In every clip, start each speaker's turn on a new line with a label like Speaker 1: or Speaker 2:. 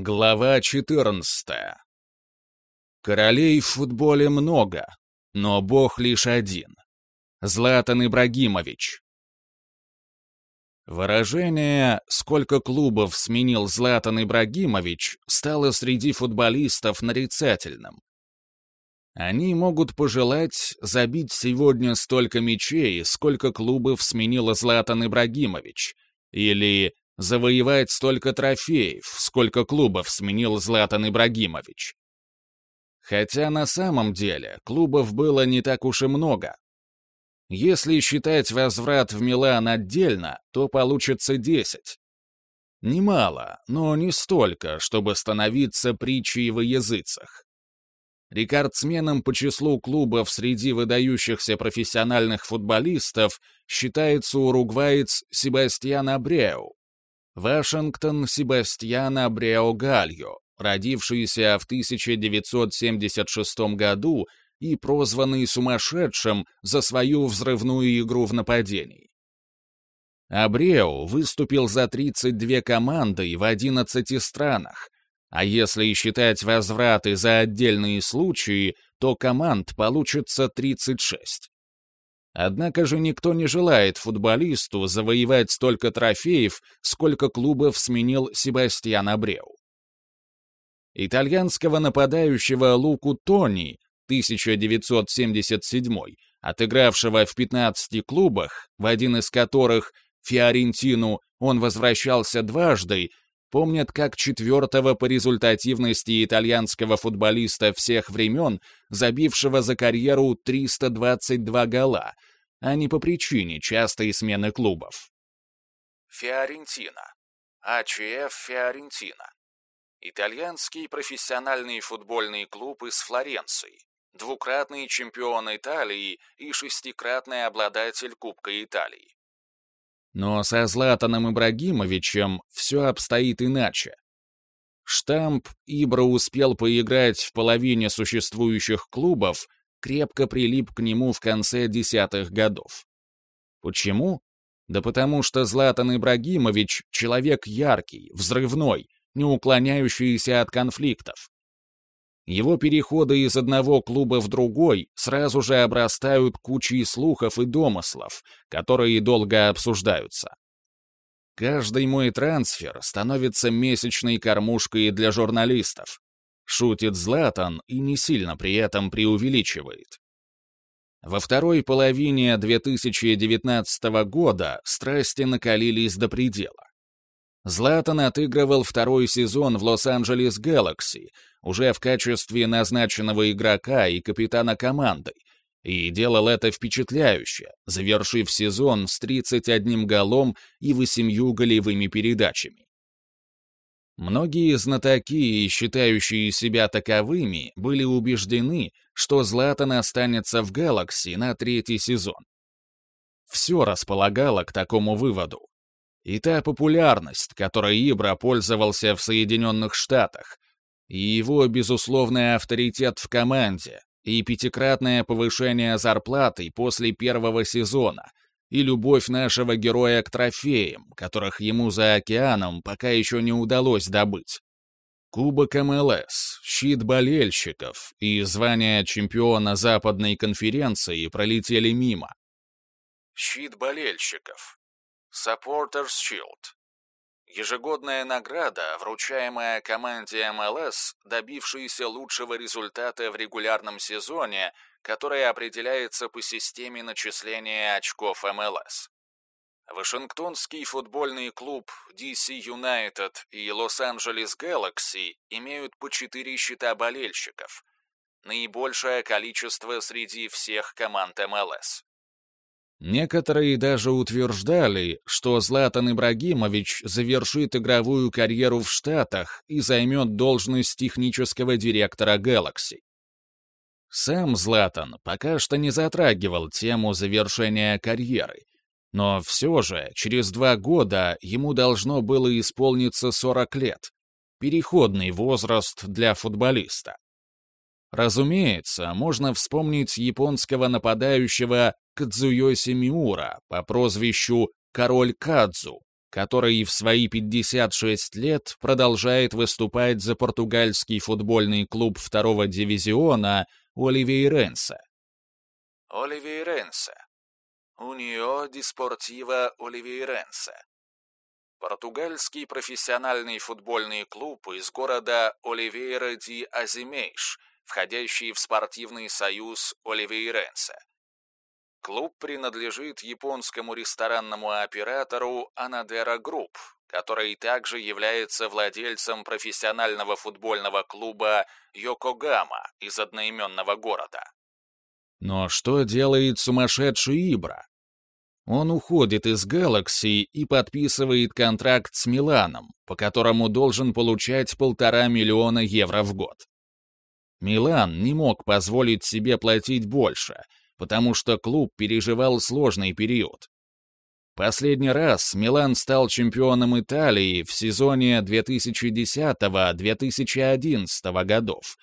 Speaker 1: Глава 14 Королей в футболе много, но бог лишь один. Златан Ибрагимович. Выражение «сколько клубов сменил Златан Ибрагимович» стало среди футболистов нарицательным. Они могут пожелать забить сегодня столько мячей, сколько клубов сменил Златан Ибрагимович, или завоевать столько трофеев, сколько клубов сменил Златан Ибрагимович. Хотя на самом деле клубов было не так уж и много. Если считать возврат в Милан отдельно, то получится 10. Немало, но не столько, чтобы становиться притчей во языцах. Рекордсменом по числу клубов среди выдающихся профессиональных футболистов считается уругваец Себастьян Абреу, Вашингтон Себастьяна Брео-Гальо, родившийся в 1976 году и прозванный сумасшедшим за свою взрывную игру в нападении. Абрео выступил за 32 команды в 11 странах, а если считать возвраты за отдельные случаи, то команд получится 36. Однако же никто не желает футболисту завоевать столько трофеев, сколько клубов сменил Себастьян Абреу. Итальянского нападающего Луку Тони 1977 отыгравшего в 15 клубах, в один из которых, Фиорентину, он возвращался дважды, помнят как четвертого по результативности итальянского футболиста всех времен, забившего за карьеру 322 гола, а не по причине частой смены клубов. Фиорентина. АЧФ Фиорентина. Итальянский профессиональный футбольный клуб из Флоренции, двукратный чемпион Италии и шестикратный обладатель Кубка Италии. Но со Златаном Ибрагимовичем все обстоит иначе. Штамп Ибра успел поиграть в половине существующих клубов, крепко прилип к нему в конце десятых годов. Почему? Да потому что Златан Ибрагимович — человек яркий, взрывной, не уклоняющийся от конфликтов. Его переходы из одного клуба в другой сразу же обрастают кучей слухов и домыслов, которые долго обсуждаются. Каждый мой трансфер становится месячной кормушкой для журналистов. Шутит Златан и не сильно при этом преувеличивает. Во второй половине 2019 года страсти накалились до предела. Златан отыгрывал второй сезон в Лос-Анджелес Galaxy, уже в качестве назначенного игрока и капитана команды, и делал это впечатляюще, завершив сезон с 31 голом и 8 голевыми передачами. Многие знатоки, считающие себя таковыми, были убеждены, что Златан останется в Галакси на третий сезон. Все располагало к такому выводу. И та популярность, которой Ибра пользовался в Соединенных Штатах, и его безусловный авторитет в команде, и пятикратное повышение зарплаты после первого сезона, и любовь нашего героя к трофеям, которых ему за океаном пока еще не удалось добыть. Кубок МЛС, щит болельщиков и звание чемпиона Западной конференции пролетели мимо. Щит болельщиков. Supporters Shield. Ежегодная награда, вручаемая команде МЛС, добившейся лучшего результата в регулярном сезоне, которая определяется по системе начисления очков МЛС. Вашингтонский футбольный клуб DC United и Лос-Анджелес Galaxy имеют по четыре счета болельщиков, наибольшее количество среди всех команд МЛС. Некоторые даже утверждали, что Златан Ибрагимович завершит игровую карьеру в Штатах и займет должность технического директора Galaxy. Сам Златан пока что не затрагивал тему завершения карьеры, но все же через два года ему должно было исполниться 40 лет, переходный возраст для футболиста. Разумеется, можно вспомнить японского нападающего Кадзуёси Миура по прозвищу «Король Кадзу», который в свои 56 лет продолжает выступать за португальский футбольный клуб второго дивизиона Оливейренса. Оливейренса. Унио ди Спортива Оливейренса. Португальский профессиональный футбольный клуб из города Оливейра ди Азимейш, входящий в спортивный союз Оливейренса. Клуб принадлежит японскому ресторанному оператору Onodera Group, который также является владельцем профессионального футбольного клуба Йокогама из одноименного города. Но что делает сумасшедший Ибра? Он уходит из Galaxy и подписывает контракт с Миланом, по которому должен получать полтора миллиона евро в год. Милан не мог позволить себе платить больше, потому что клуб переживал сложный период. Последний раз Милан стал чемпионом Италии в сезоне 2010-2011 годов.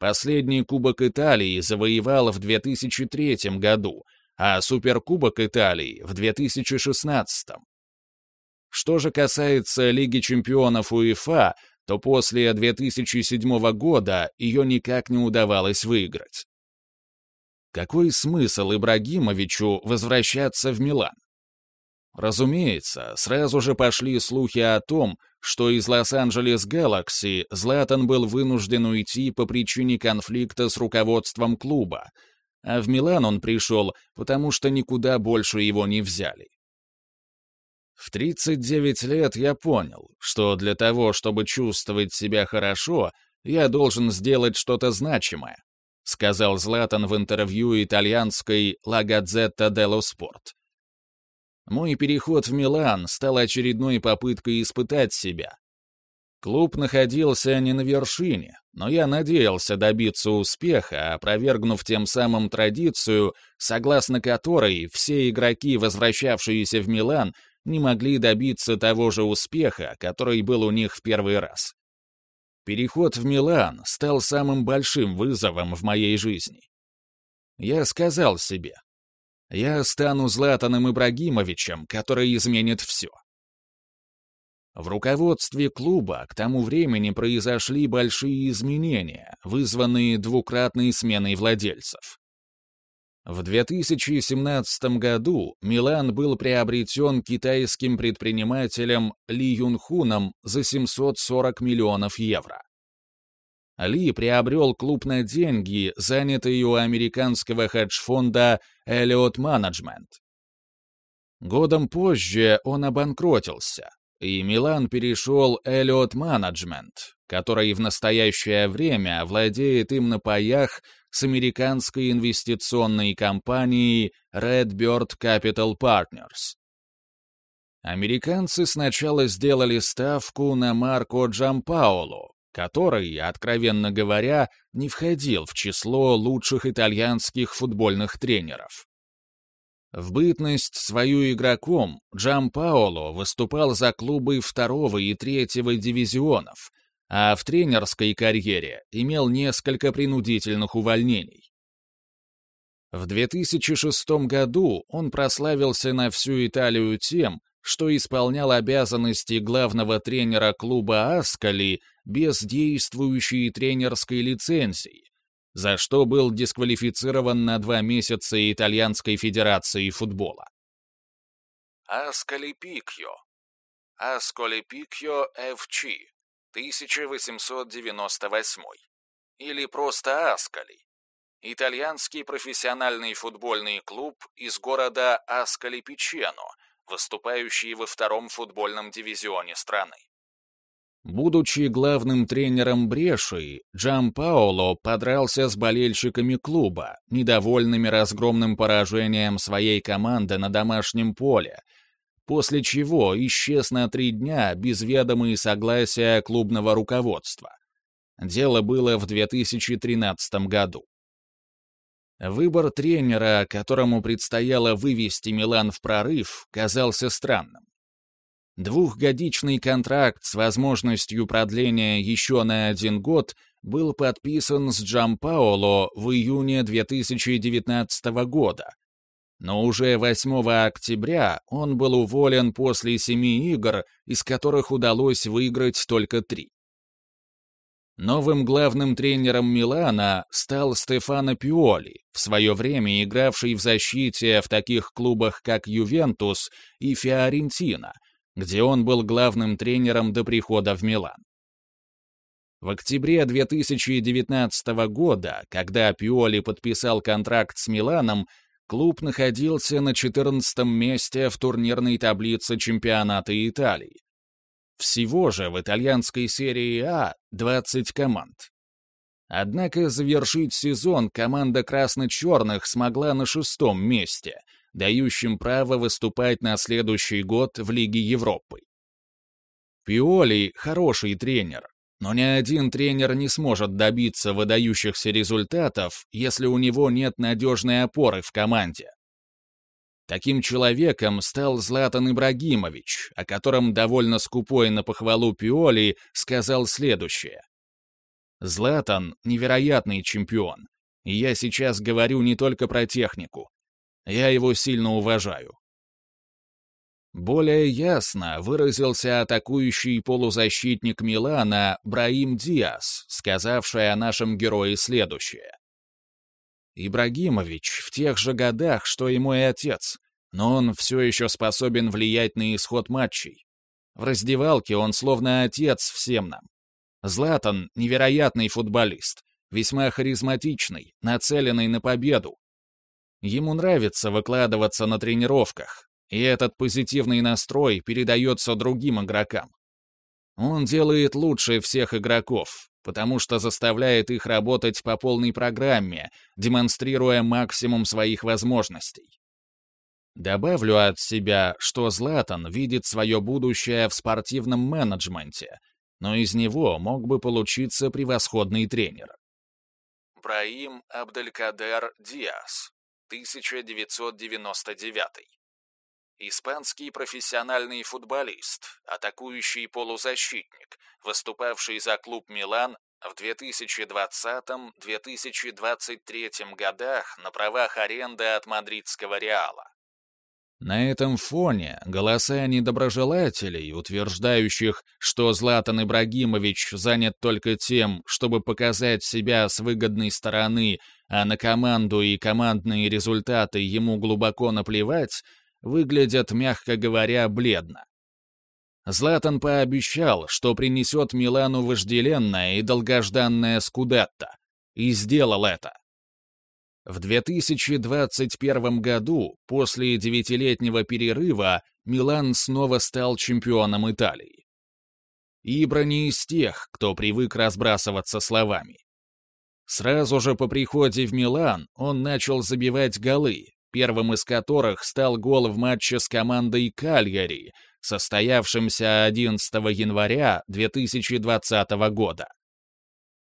Speaker 1: Последний Кубок Италии завоевал в 2003 году, а Суперкубок Италии в 2016. Что же касается Лиги чемпионов УЕФА, то после 2007 года ее никак не удавалось выиграть. Какой смысл Ибрагимовичу возвращаться в Милан? Разумеется, сразу же пошли слухи о том, что из Лос-Анджелес Галакси Златан был вынужден уйти по причине конфликта с руководством клуба, а в Милан он пришел, потому что никуда больше его не взяли. В 39 лет я понял, что для того, чтобы чувствовать себя хорошо, я должен сделать что-то значимое, сказал Златан в интервью итальянской «La Gazzetta dello Sport». Мой переход в Милан стал очередной попыткой испытать себя. Клуб находился не на вершине, но я надеялся добиться успеха, опровергнув тем самым традицию, согласно которой все игроки, возвращавшиеся в Милан, не могли добиться того же успеха, который был у них в первый раз. Переход в Милан стал самым большим вызовом в моей жизни. Я сказал себе, я стану Златаном Ибрагимовичем, который изменит все. В руководстве клуба к тому времени произошли большие изменения, вызванные двукратной сменой владельцев. В 2017 году Милан был приобретен китайским предпринимателем Ли Юнхуном за 740 миллионов евро. Ли приобрел клуб на деньги, занятые у американского хедж-фонда Elliott Management. Годом позже он обанкротился, и Милан перешел Elliott Management, который в настоящее время владеет им на паях с американской инвестиционной компанией Redbird Capital Partners. Американцы сначала сделали ставку на Марко Джампаоло, который, откровенно говоря, не входил в число лучших итальянских футбольных тренеров. В бытность свою игроком Джам Паоло выступал за клубы второго и третьего дивизионов, а в тренерской карьере имел несколько принудительных увольнений. В 2006 году он прославился на всю Италию тем, что исполнял обязанности главного тренера клуба Аскали без действующей тренерской лицензии, за что был дисквалифицирован на два месяца Итальянской Федерации футбола. Аскали Пикьо. Аскали Пикьо ФЧ. 1898 или просто Аскали, итальянский профессиональный футбольный клуб из города Аскали-Пичено, выступающий во втором футбольном дивизионе страны. Будучи главным тренером Бреши, Джан Паоло подрался с болельщиками клуба, недовольными разгромным поражением своей команды на домашнем поле, после чего исчез на три дня без ведома и согласия клубного руководства. Дело было в 2013 году. Выбор тренера, которому предстояло вывести Милан в прорыв, казался странным. Двухгодичный контракт с возможностью продления еще на один год был подписан с Джампаоло в июне 2019 года, Но уже 8 октября он был уволен после семи игр, из которых удалось выиграть только три. Новым главным тренером Милана стал Стефано Пиоли, в свое время игравший в защите в таких клубах, как Ювентус и Фиорентина, где он был главным тренером до прихода в Милан. В октябре 2019 года, когда Пиоли подписал контракт с Миланом, клуб находился на 14 месте в турнирной таблице чемпионата Италии. Всего же в итальянской серии А 20 команд. Однако завершить сезон команда красно-черных смогла на шестом месте, дающим право выступать на следующий год в Лиге Европы. Пиоли — хороший тренер, но ни один тренер не сможет добиться выдающихся результатов, если у него нет надежной опоры в команде. Таким человеком стал Златан Ибрагимович, о котором довольно скупой на похвалу Пиоли сказал следующее. «Златан — невероятный чемпион, и я сейчас говорю не только про технику. Я его сильно уважаю. Более ясно выразился атакующий полузащитник Милана Браим Диас, сказавший о нашем герое следующее. Ибрагимович в тех же годах, что и мой отец, но он все еще способен влиять на исход матчей. В раздевалке он словно отец всем нам. Златан — невероятный футболист, весьма харизматичный, нацеленный на победу. Ему нравится выкладываться на тренировках, и этот позитивный настрой передается другим игрокам. Он делает лучше всех игроков, потому что заставляет их работать по полной программе, демонстрируя максимум своих возможностей. Добавлю от себя, что Златан видит свое будущее в спортивном менеджменте, но из него мог бы получиться превосходный тренер. Браим Абделькадер Диас, 1999 Испанский профессиональный футболист, атакующий полузащитник, выступавший за клуб «Милан» в 2020-2023 годах на правах аренды от мадридского «Реала». На этом фоне голоса недоброжелателей, утверждающих, что Златан Ибрагимович занят только тем, чтобы показать себя с выгодной стороны, а на команду и командные результаты ему глубоко наплевать, выглядят, мягко говоря, бледно. Златан пообещал, что принесет Милану вожделенное и долгожданное Скудетто, и сделал это. В 2021 году, после девятилетнего перерыва, Милан снова стал чемпионом Италии. Ибра не из тех, кто привык разбрасываться словами. Сразу же по приходе в Милан он начал забивать голы, первым из которых стал гол в матче с командой Кальяри, состоявшимся 11 января 2020 года.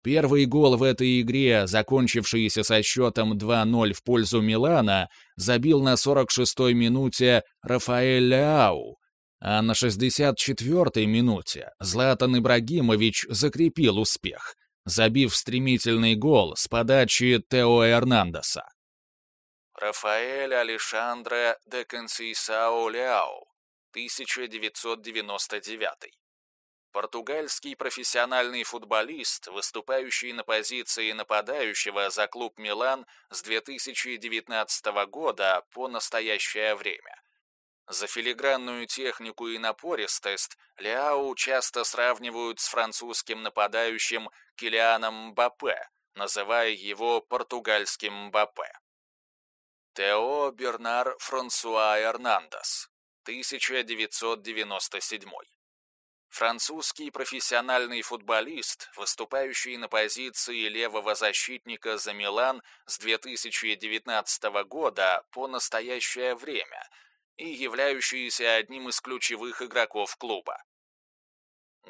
Speaker 1: Первый гол в этой игре, закончившийся со счетом 2-0 в пользу Милана, забил на 46-й минуте Рафаэль Ляу, а на 64-й минуте Златан Ибрагимович закрепил успех, забив стремительный гол с подачи Тео Эрнандеса. Рафаэль Алешандре де Консейсао Ляу, 1999 Португальский профессиональный футболист, выступающий на позиции нападающего за клуб «Милан» с 2019 года по настоящее время. За филигранную технику и напористость Ляо часто сравнивают с французским нападающим Килианом Мбаппе, называя его португальским Мбаппе. Тео Бернар Франсуа Эрнандес, 1997 Французский профессиональный футболист, выступающий на позиции левого защитника за Милан с 2019 года по настоящее время и являющийся одним из ключевых игроков клуба.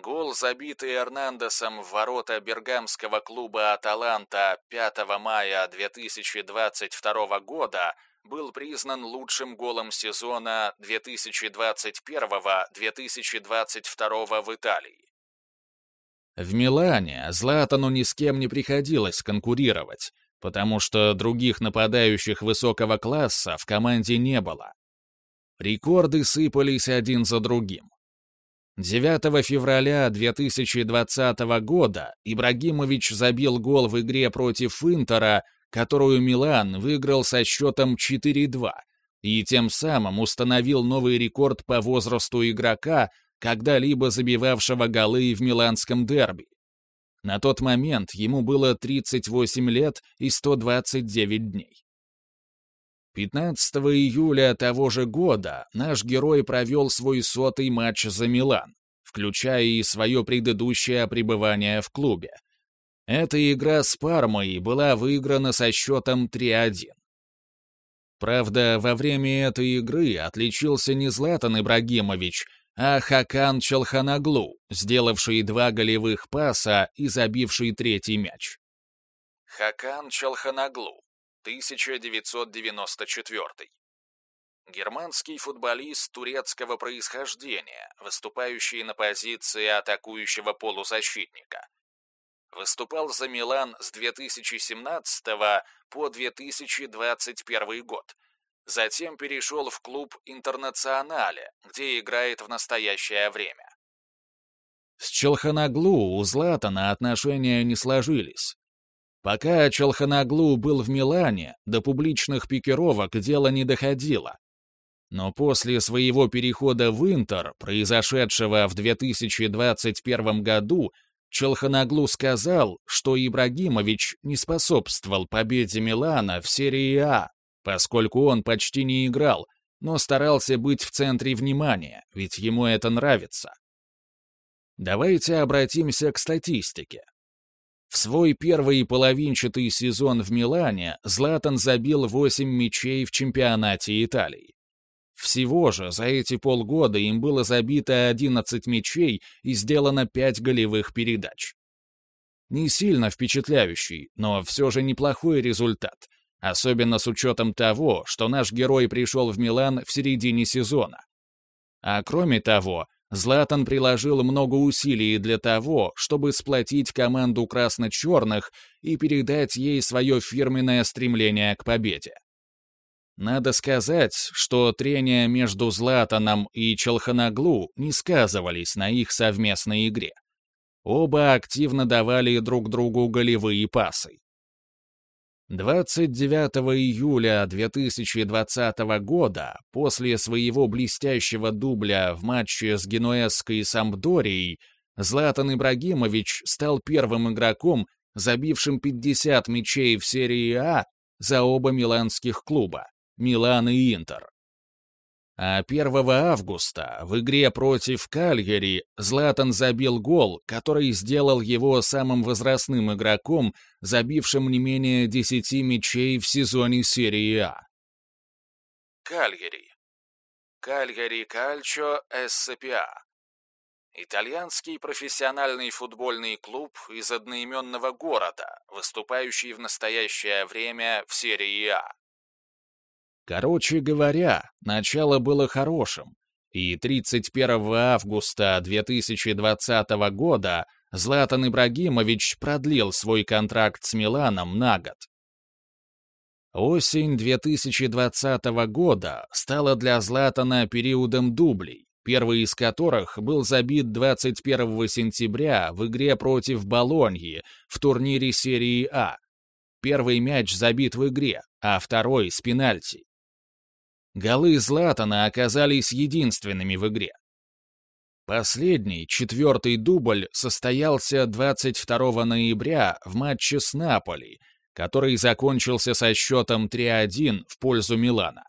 Speaker 1: Гол, забитый Эрнандесом в ворота бергамского клуба «Аталанта» 5 мая 2022 года, был признан лучшим голом сезона 2021-2022 в Италии. В Милане Златану ни с кем не приходилось конкурировать, потому что других нападающих высокого класса в команде не было. Рекорды сыпались один за другим. 9 февраля 2020 года Ибрагимович забил гол в игре против Интера, которую Милан выиграл со счетом 4-2, и тем самым установил новый рекорд по возрасту игрока, когда-либо забивавшего голы в миланском дерби. На тот момент ему было 38 лет и 129 дней. 15 июля того же года наш герой провел свой сотый матч за Милан, включая и свое предыдущее пребывание в клубе. Эта игра с Пармой была выиграна со счетом 3-1. Правда, во время этой игры отличился не Златан Ибрагимович, а Хакан Челханаглу, сделавший два голевых паса и забивший третий мяч. Хакан Челханаглу, 1994. Германский футболист турецкого происхождения, выступающий на позиции атакующего полузащитника. Выступал за Милан с 2017 по 2021 год. Затем перешел в клуб «Интернационале», где играет в настоящее время. С Челханаглу у Златана отношения не сложились. Пока Челханаглу был в Милане, до публичных пикировок дело не доходило. Но после своего перехода в Интер, произошедшего в 2021 году, Челханаглу сказал, что Ибрагимович не способствовал победе Милана в серии А, поскольку он почти не играл, но старался быть в центре внимания, ведь ему это нравится. Давайте обратимся к статистике. В свой первый половинчатый сезон в Милане Златан забил 8 мячей в чемпионате Италии. Всего же за эти полгода им было забито 11 мячей и сделано 5 голевых передач. Не сильно впечатляющий, но все же неплохой результат, особенно с учетом того, что наш герой пришел в Милан в середине сезона. А кроме того, Златан приложил много усилий для того, чтобы сплотить команду красно-черных и передать ей свое фирменное стремление к победе. Надо сказать, что трения между Златаном и Челханаглу не сказывались на их совместной игре. Оба активно давали друг другу голевые пасы. 29 июля 2020 года, после своего блестящего дубля в матче с генуэзской Сампдорией, Златан Ибрагимович стал первым игроком, забившим 50 мячей в серии А за оба миланских клуба — Милан и Интер. А 1 августа в игре против Кальяри Златан забил гол, который сделал его самым возрастным игроком, забившим не менее 10 мячей в сезоне серии А. Кальяри. Кальяри Кальчо СПА. Итальянский профессиональный футбольный клуб из одноименного города, выступающий в настоящее время в серии А. Короче говоря, начало было хорошим, и 31 августа 2020 года Златан Ибрагимович продлил свой контракт с Миланом на год. Осень 2020 года стала для Златана периодом дублей, первый из которых был забит 21 сентября в игре против Болоньи в турнире серии А. Первый мяч забит в игре, а второй — с пенальти. Голы Златана оказались единственными в игре. Последний, четвертый дубль, состоялся 22 ноября в матче с Наполи, который закончился со счетом 3-1 в пользу Милана.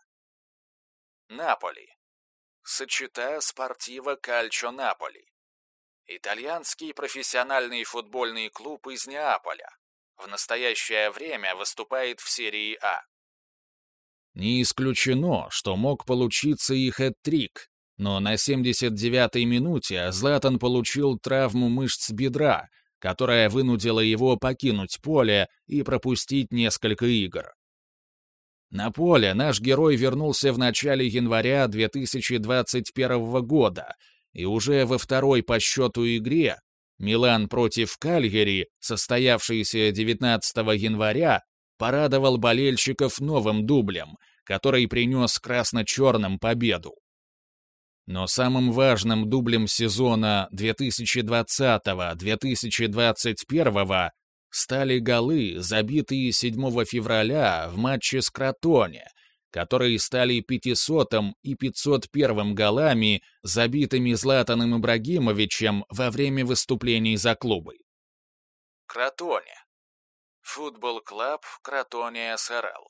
Speaker 1: Наполи. Сочетая спортива Кальчо Наполи. Итальянский профессиональный футбольный клуб из Неаполя. В настоящее время выступает в серии А. Не исключено, что мог получиться и хэт-трик, но на 79-й минуте Златан получил травму мышц бедра, которая вынудила его покинуть поле и пропустить несколько игр. На поле наш герой вернулся в начале января 2021 года, и уже во второй по счету игре Милан против Кальгери, состоявшейся 19 января, порадовал болельщиков новым дублем, который принес красно-черным победу. Но самым важным дублем сезона 2020-2021 стали голы, забитые 7 февраля в матче с Кротоне, которые стали 500 и 501 голами, забитыми Златаном Ибрагимовичем во время выступлений за клубы. Кротоне. Футбол-клуб Кротоне СРЛ.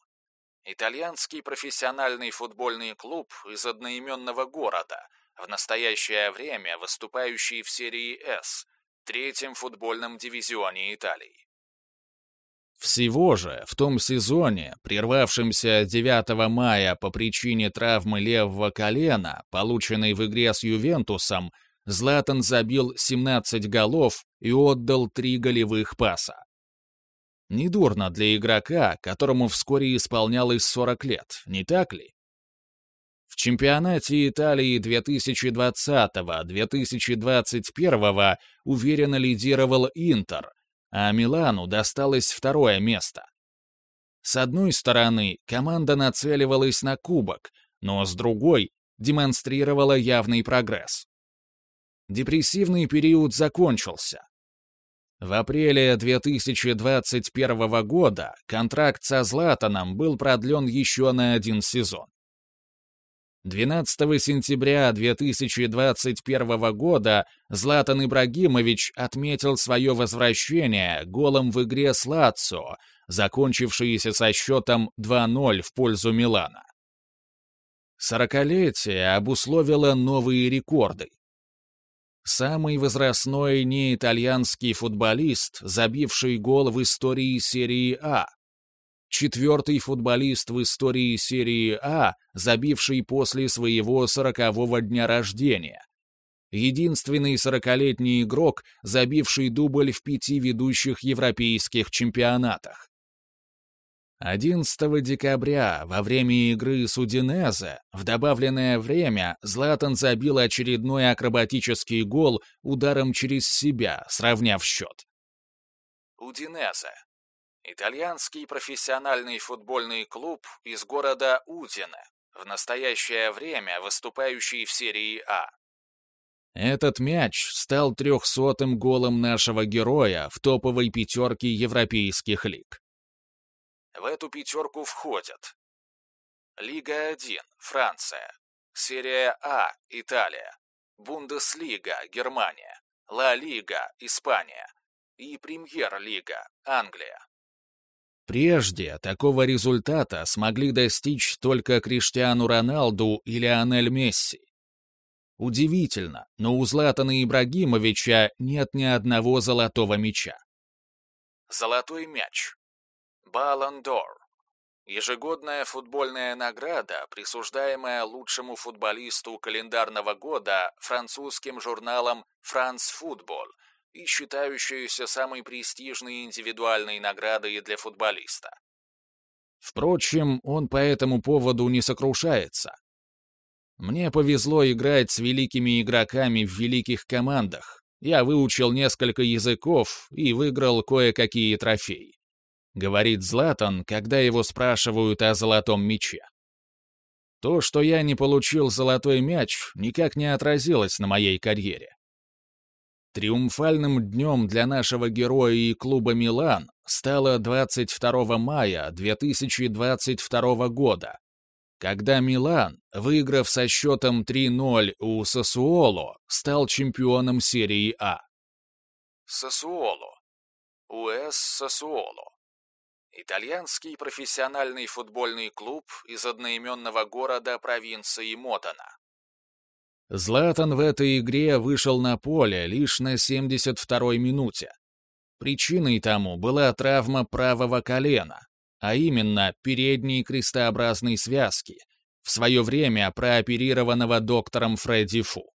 Speaker 1: Итальянский профессиональный футбольный клуб из одноименного города, в настоящее время выступающий в серии «С», третьем футбольном дивизионе Италии. Всего же в том сезоне, прервавшемся 9 мая по причине травмы левого колена, полученной в игре с Ювентусом, Златан забил 17 голов и отдал 3 голевых паса. Недурно для игрока, которому вскоре исполнялось 40 лет, не так ли? В чемпионате Италии 2020-2021 уверенно лидировал Интер, а Милану досталось второе место. С одной стороны, команда нацеливалась на кубок, но с другой демонстрировала явный прогресс. Депрессивный период закончился. В апреле 2021 года контракт со Златаном был продлен еще на один сезон. 12 сентября 2021 года Златан Ибрагимович отметил свое возвращение голом в игре с Лацио, закончившейся со счетом 2-0 в пользу Милана. Сорокалетие обусловило новые рекорды. Самый возрастной неитальянский футболист, забивший гол в истории серии А, четвертый футболист в истории серии А, забивший после своего сорокового дня рождения. Единственный сорокалетний игрок, забивший дубль в пяти ведущих европейских чемпионатах. 11 декабря, во время игры с Удинезе, в добавленное время Златан забил очередной акробатический гол ударом через себя, сравняв счет. Удинезе Итальянский профессиональный футбольный клуб из города Удине, в настоящее время выступающий в серии А. Этот мяч стал трехсотым голом нашего героя в топовой пятерке европейских лиг. В эту пятерку входят Лига 1, Франция, Серия А, Италия, Бундеслига, Германия, Ла Лига, Испания и Премьер-лига, Англия. Прежде такого результата смогли достичь только Криштиану Роналду и Лионель Месси. Удивительно, но у Златана Ибрагимовича нет ни одного золотого мяча. Золотой мяч. Баллон д'Ор. Ежегодная футбольная награда, присуждаемая лучшему футболисту календарного года французским журналом «Франс Футбол», и считающуюся самой престижной индивидуальной наградой для футболиста. Впрочем, он по этому поводу не сокрушается. Мне повезло играть с великими игроками в великих командах. Я выучил несколько языков и выиграл кое-какие трофеи. Говорит Златан, когда его спрашивают о золотом мяче. То, что я не получил золотой мяч, никак не отразилось на моей карьере. Триумфальным днем для нашего героя и клуба «Милан» стало 22 мая 2022 года, когда Милан, выиграв со счетом 3-0 у Сосуоло, стал чемпионом серии А. Сосуоло. УС Сосуоло. Итальянский профессиональный футбольный клуб из одноименного города провинции Модена. Златан в этой игре вышел на поле лишь на 72-й минуте. Причиной тому была травма правого колена, а именно передней крестообразной связки, в свое время прооперированного доктором Фредди Фу.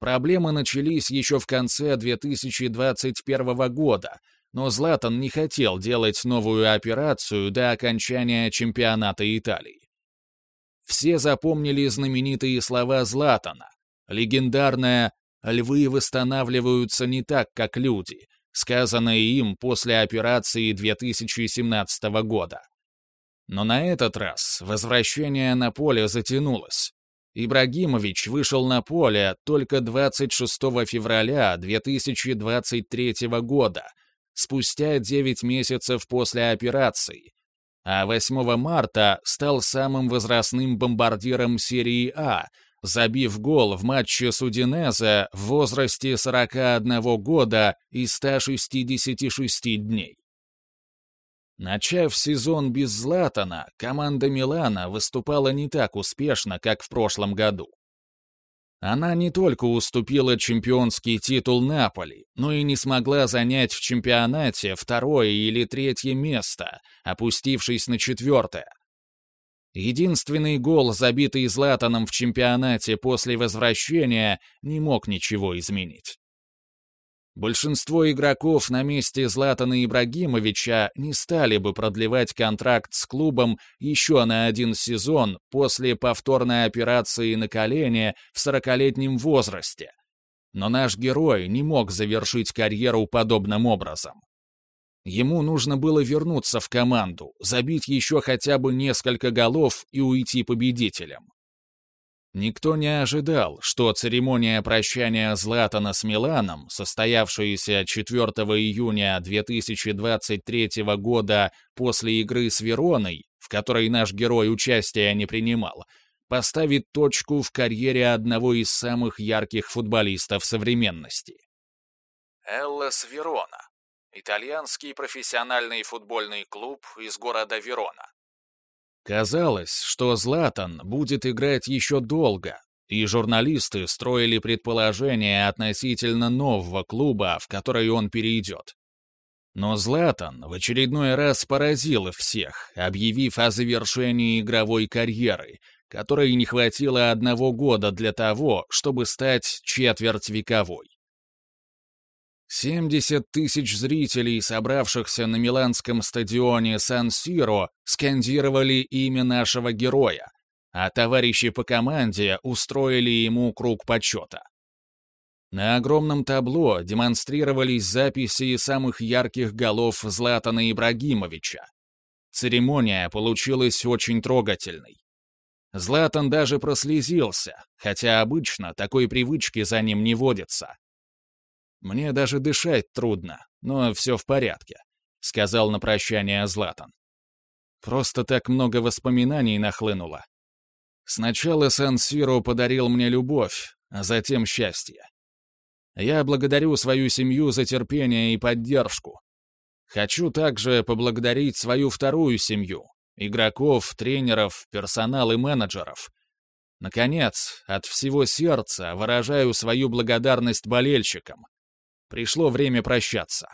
Speaker 1: Проблемы начались еще в конце 2021 года, но Златан не хотел делать новую операцию до окончания чемпионата Италии. Все запомнили знаменитые слова Златана. Легендарное «Львы восстанавливаются не так, как люди. сказанное им после операции 2017 года. Но на этот раз возвращение на поле затянулось. Ибрагимович вышел на поле только 26 февраля 2023 года, спустя 9 месяцев после операции, а 8 марта стал самым возрастным бомбардиром серии А, забив гол в матче с Удинезе в возрасте 41 года и 166 дней. Начав сезон без Златана, команда Милана выступала не так успешно, как в прошлом году. Она не только уступила чемпионский титул Наполи, но и не смогла занять в чемпионате второе или третье место, опустившись на четвертое. Единственный гол, забитый Златаном в чемпионате после возвращения, не мог ничего изменить. Большинство игроков на месте Златана Ибрагимовича не стали бы продлевать контракт с клубом еще на один сезон после повторной операции на колене в сорокалетнем возрасте. Но наш герой не мог завершить карьеру подобным образом. Ему нужно было вернуться в команду, забить еще хотя бы несколько голов и уйти победителем. Никто не ожидал, что церемония прощания Златана с Миланом, состоявшаяся 4 июня 2023 года после игры с Вероной, в которой наш герой участия не принимал, поставит точку в карьере одного из самых ярких футболистов современности. Эллас Верона. Итальянский профессиональный футбольный клуб из города Верона. Казалось, что Златан будет играть еще долго, и журналисты строили предположения относительно нового клуба, в который он перейдет. Но Златан в очередной раз поразил всех, объявив о завершении игровой карьеры, которой не хватило одного года для того, чтобы стать четвертьвековой. 70 тысяч зрителей, собравшихся на миланском стадионе Сан-Сиро, скандировали имя нашего героя, а товарищи по команде устроили ему круг почета. На огромном табло демонстрировались записи самых ярких голов Златана Ибрагимовича. Церемония получилась очень трогательной. Златан даже прослезился, хотя обычно такой привычки за ним не водится. Мне даже дышать трудно, но все в порядке», — сказал на прощание Златан. «Просто так много воспоминаний нахлынуло. Сначала Сан-Сиро подарил мне любовь, а затем счастье. Я благодарю свою семью за терпение и поддержку. Хочу также поблагодарить свою вторую семью — игроков, тренеров, персонал и менеджеров. Наконец, от всего сердца выражаю свою благодарность болельщикам, Пришло время прощаться.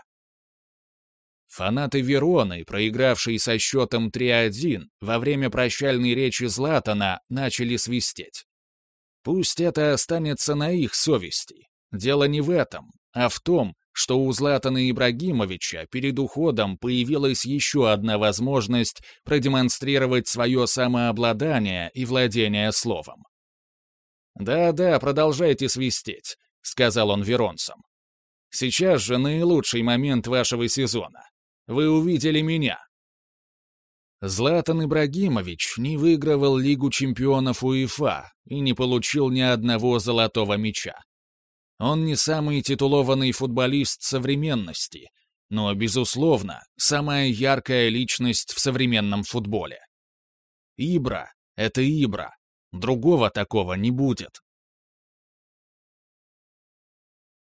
Speaker 1: Фанаты Вероны, проигравшие со счетом 3-1, во время прощальной речи Златана начали свистеть. Пусть это останется на их совести. Дело не в этом, а в том, что у Златана Ибрагимовича перед уходом появилась еще одна возможность продемонстрировать свое самообладание и владение словом. «Да-да, продолжайте свистеть», — сказал он веронцам. Сейчас же наилучший момент вашего сезона. Вы увидели меня. Златан Ибрагимович не выигрывал Лигу чемпионов УЕФА и не получил ни одного золотого мяча. Он не самый титулованный футболист современности, но, безусловно, самая яркая личность в современном футболе. Ибра — это Ибра. Другого такого не будет.